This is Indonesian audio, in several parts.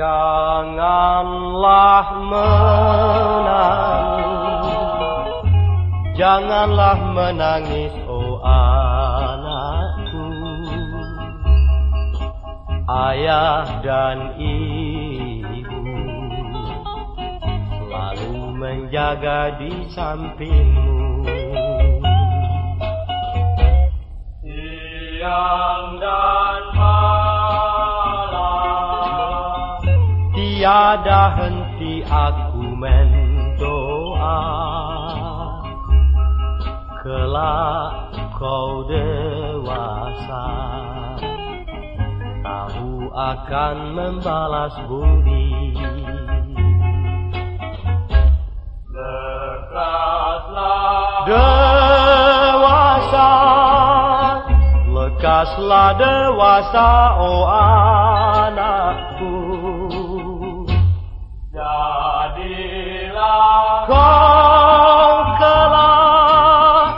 Janganlah menangis Janganlah menangis oh anakku. Ayah dan ibu Menjaga di sampingmu. Siang dan tiada henti aku mendoa. Kelak kau dewasa Tahu akan membalas budi dewasa. Lekaslah dewasa oh anakku. Kau kelak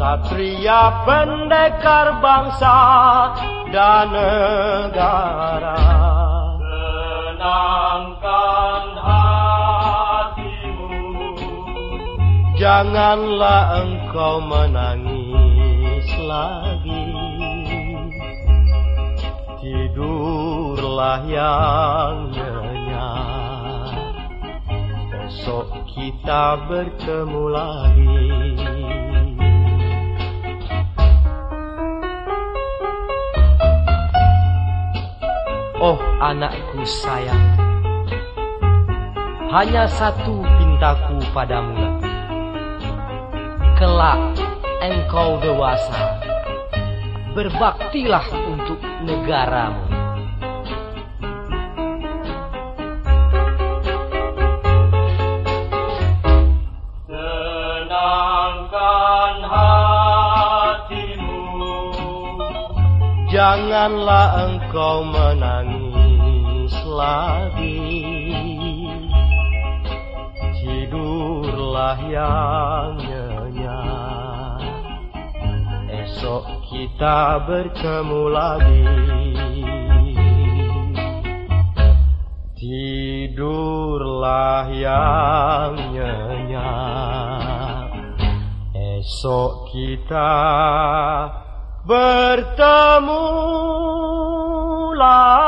Satria pendekar bangsa dan negara Janganlah engkau menangis lagi. Tidurlah yang nyenyak. Esok kita bertemu lagi. Oh anakku sayang. Hanya satu pintaku padamu Kelak engkau dewasa Berbaktilah untuk negaramu. Janganlah engkau menangis lagi. Tidurlah yang Esok kita bertemu lagi. Tidurlah yang nyenyak. Esok kita bertemu lagi